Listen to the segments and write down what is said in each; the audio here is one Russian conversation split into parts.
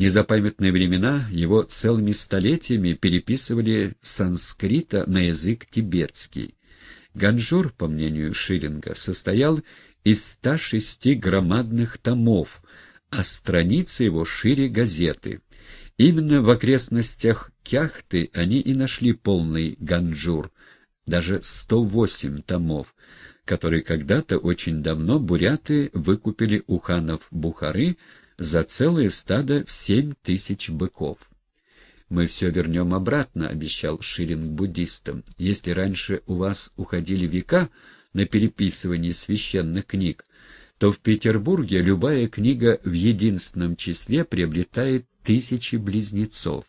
незапамятные времена его целыми столетиями переписывали с санскрита на язык тибетский. Ганжур, по мнению Шиллинга, состоял из 106 громадных томов, а страницы его шире газеты. Именно в окрестностях Кяхты они и нашли полный Ганжур, даже 108 томов, которые когда-то очень давно буряты выкупили у ханов Бухары за целое стадо в семь тысяч быков. «Мы все вернем обратно», — обещал Ширинг буддистам. «Если раньше у вас уходили века на переписывание священных книг, то в Петербурге любая книга в единственном числе приобретает тысячи близнецов.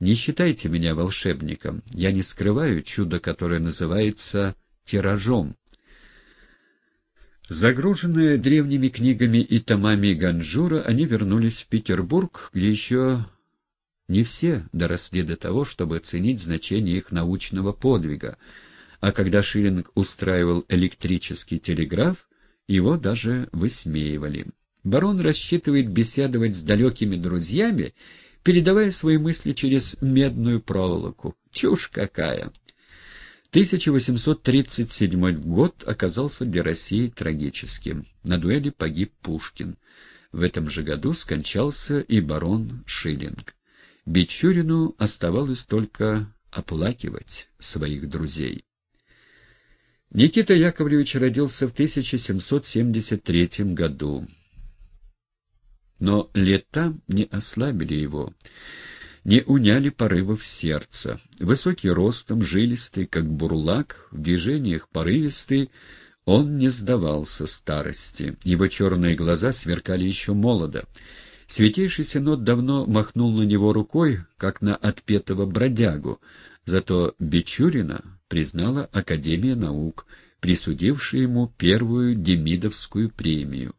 Не считайте меня волшебником, я не скрываю чудо, которое называется тиражом. Загруженные древними книгами и томами Ганжура, они вернулись в Петербург, где еще не все доросли до того, чтобы оценить значение их научного подвига, а когда Шиллинг устраивал электрический телеграф, его даже высмеивали. Барон рассчитывает беседовать с далекими друзьями, передавая свои мысли через медную проволоку. Чушь какая! 1837 год оказался для России трагическим. На дуэли погиб Пушкин. В этом же году скончался и барон Шиллинг. Бичурину оставалось только оплакивать своих друзей. Никита Яковлевич родился в 1773 году. Но лета не ослабили его, не уняли порывов сердца. Высокий ростом, жилистый, как бурлак, в движениях порывистый, он не сдавался старости. Его черные глаза сверкали еще молодо. Святейший Синод давно махнул на него рукой, как на отпетого бродягу, зато Бичурина признала Академия наук, присудившая ему первую Демидовскую премию.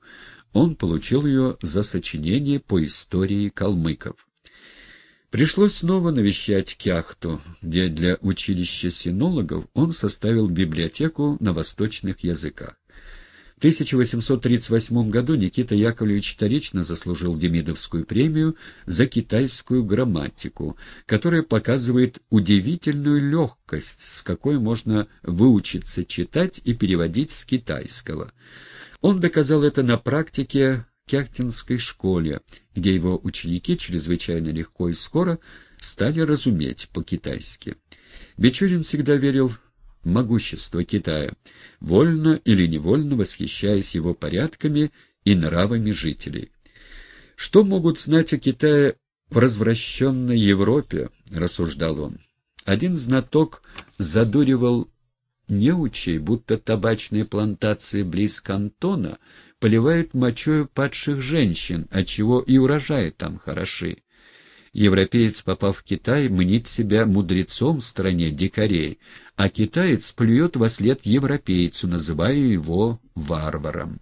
Он получил ее за сочинение по истории калмыков. Пришлось снова навещать Кяхту, где для училища синологов он составил библиотеку на восточных языках. В 1838 году Никита Яковлевич вторично заслужил Демидовскую премию за китайскую грамматику, которая показывает удивительную легкость, с какой можно выучиться читать и переводить с китайского. Он доказал это на практике Кяхтинской школе, где его ученики чрезвычайно легко и скоро стали разуметь по-китайски. Бичурин всегда верил могущество Китая, вольно или невольно восхищаясь его порядками и нравами жителей. «Что могут знать о Китае в развращенной Европе?» — рассуждал он. Один знаток задуривал неучей, будто табачные плантации близ кантона поливают мочою падших женщин, отчего и урожаи там хороши. Европеец, попав в Китай, мнит себя мудрецом в стране дикарей, а китаец плюет во след европейцу, называя его варваром.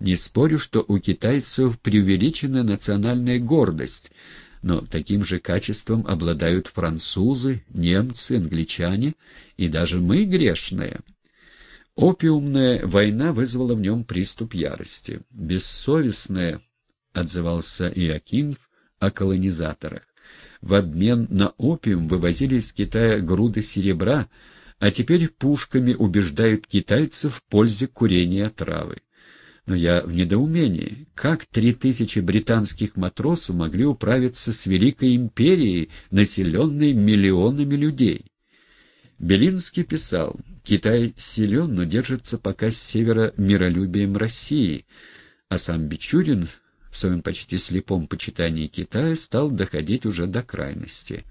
Не спорю, что у китайцев преувеличена национальная гордость, но таким же качеством обладают французы, немцы, англичане и даже мы грешные. Опиумная война вызвала в нем приступ ярости. Бессовестная, — отзывался Иокинф, о колонизаторах. В обмен на опиум вывозили из Китая груды серебра, а теперь пушками убеждают китайцев в пользе курения травы. Но я в недоумении. Как три тысячи британских матросов могли управиться с Великой империей, населенной миллионами людей? Белинский писал, «Китай силен, но держится пока с севера миролюбием России», а сам Бичурин в своем почти слепом почитании Китая стал доходить уже до крайности.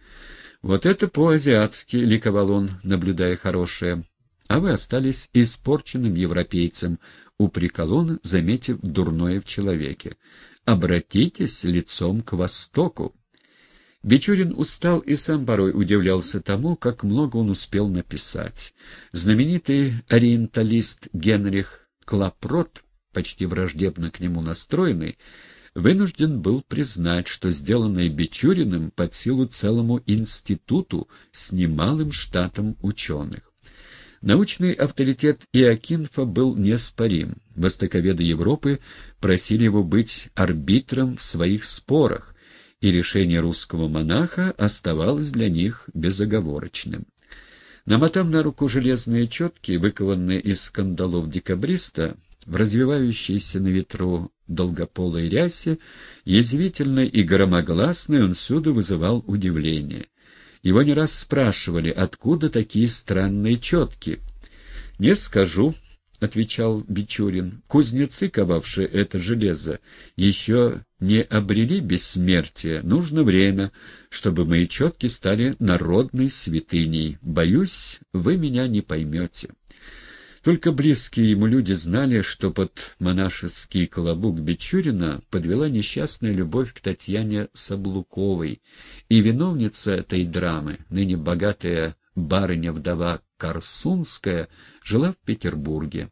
«Вот это по-азиатски», — ликовал он, наблюдая хорошее. «А вы остались испорченным европейцем», — упрекал он, заметив дурное в человеке. «Обратитесь лицом к востоку». Бичурин устал и сам порой удивлялся тому, как много он успел написать. Знаменитый ориенталист Генрих Клапрот, почти враждебно к нему настроенный, вынужден был признать, что сделанное Бичуриным под силу целому институту с немалым штатом ученых. Научный авторитет Иокинфа был неоспорим. Востоковеды Европы просили его быть арбитром в своих спорах, и решение русского монаха оставалось для них безоговорочным. Намотав на руку железные четки, выкованные из скандалов декабриста, в развивающейся на ветру долгополой рясе, язвительной и громогласной, он всюду вызывал удивление. Его не раз спрашивали, откуда такие странные четки. «Не скажу», — отвечал Бичурин. «Кузнецы, ковавшие это железо, еще не обрели бессмертие. Нужно время, чтобы мои четки стали народной святыней. Боюсь, вы меня не поймете». Только близкие ему люди знали, что под монашеский колобук Бичурина подвела несчастная любовь к Татьяне Саблуковой, и виновница этой драмы, ныне богатая барыня-вдова Корсунская, жила в Петербурге.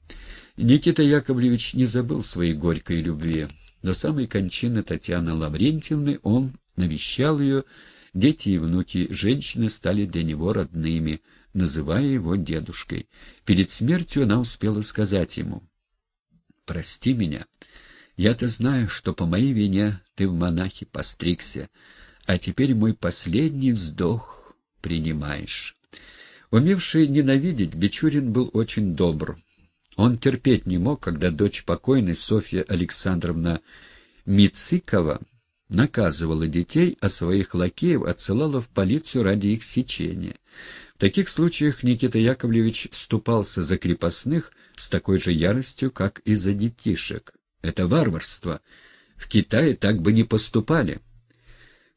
Никита Яковлевич не забыл своей горькой любви. До самой кончины Татьяны Лаврентьевны он навещал ее, дети и внуки женщины стали для него родными — называя его дедушкой. Перед смертью она успела сказать ему, «Прости меня. Я-то знаю, что по моей вине ты в монахи постригся, а теперь мой последний вздох принимаешь». Умевший ненавидеть, Бичурин был очень добр. Он терпеть не мог, когда дочь покойной Софья Александровна Мицикова наказывала детей, а своих лакеев отсылала в полицию ради их сечения. В таких случаях Никита Яковлевич ступался за крепостных с такой же яростью, как и за детишек. Это варварство. В Китае так бы не поступали.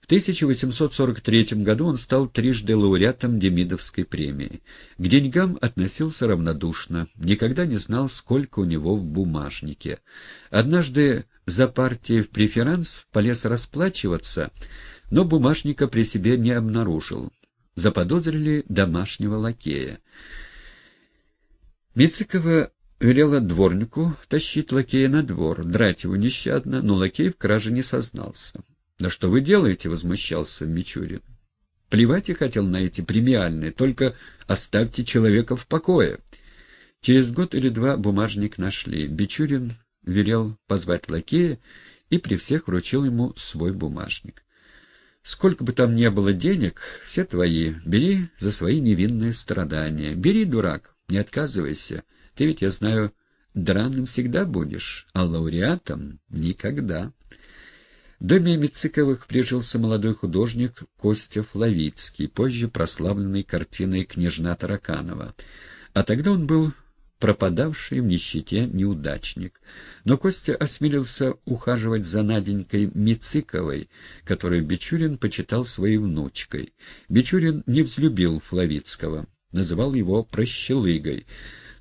В 1843 году он стал трижды лауреатом Демидовской премии. К деньгам относился равнодушно, никогда не знал, сколько у него в бумажнике. Однажды за партией в преферанс полез расплачиваться, но бумажника при себе не обнаружил заподозрили домашнего лакея. Мицикова велела дворнику тащить лакея на двор, драть его нещадно, но лакей в краже не сознался. «Да что вы делаете?» — возмущался Мичурин. «Плевать я хотел на эти премиальные, только оставьте человека в покое». Через год или два бумажник нашли. Бичурин велел позвать лакея и при всех вручил ему свой бумажник. Сколько бы там ни было денег, все твои. Бери за свои невинные страдания. Бери, дурак, не отказывайся. Ты ведь, я знаю, драным всегда будешь, а лауреатом — никогда. В доме Мициковых прижился молодой художник Костя Флавицкий, позже прославленный картиной «Княжна Тараканова». А тогда он был пропадавший в нищете неудачник. Но Костя осмелился ухаживать за Наденькой Мициковой, которую Бичурин почитал своей внучкой. Бичурин не взлюбил Флавицкого, называл его прощелыгой,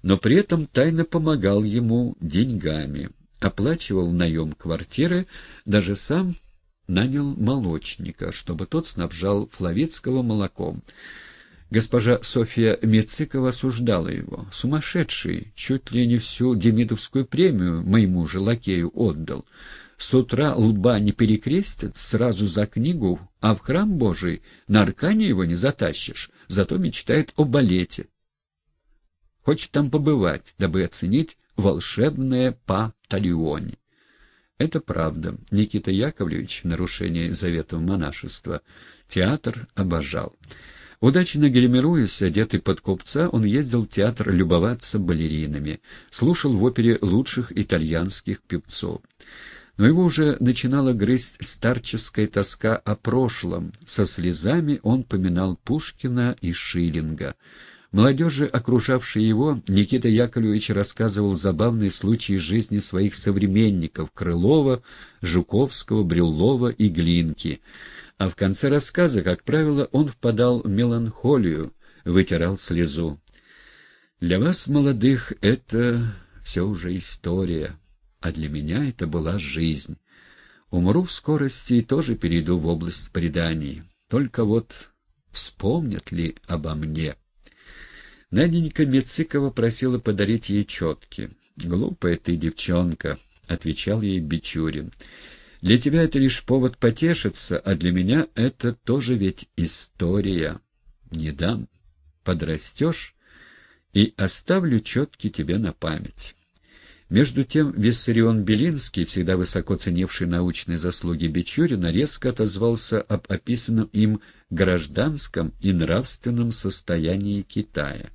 но при этом тайно помогал ему деньгами, оплачивал наем квартиры, даже сам нанял молочника, чтобы тот снабжал Флавицкого молоком. Госпожа Софья Мецикова осуждала его. Сумасшедший, чуть ли не всю Демидовскую премию моему же лакею отдал. С утра лба не перекрестят, сразу за книгу, а в храм Божий на аркане его не затащишь, зато мечтает о балете. Хочет там побывать, дабы оценить волшебное по Талионе. Это правда. Никита Яковлевич, нарушение заветов монашества, театр обожал. Удачно гримируясь, одетый под купца, он ездил в театр любоваться балеринами, слушал в опере лучших итальянских певцов. Но его уже начинала грызть старческая тоска о прошлом. Со слезами он поминал Пушкина и Шиллинга. Молодежи, окружавшей его, Никита Яковлевич рассказывал забавные случаи жизни своих современников Крылова, Жуковского, Брюллова и Глинки — а в конце рассказа, как правило, он впадал в меланхолию, вытирал слезу. Для вас, молодых, это все уже история, а для меня это была жизнь. Умру в скорости и тоже перейду в область преданий. Только вот вспомнят ли обо мне? Наденька Мецикова просила подарить ей четки. «Глупая ты девчонка», — отвечал ей Бичурин. Для тебя это лишь повод потешиться, а для меня это тоже ведь история. Не дам. Подрастешь и оставлю четки тебе на память. Между тем Виссарион Белинский, всегда высоко ценивший научные заслуги Бичурина, резко отозвался об описанном им гражданском и нравственном состоянии Китая.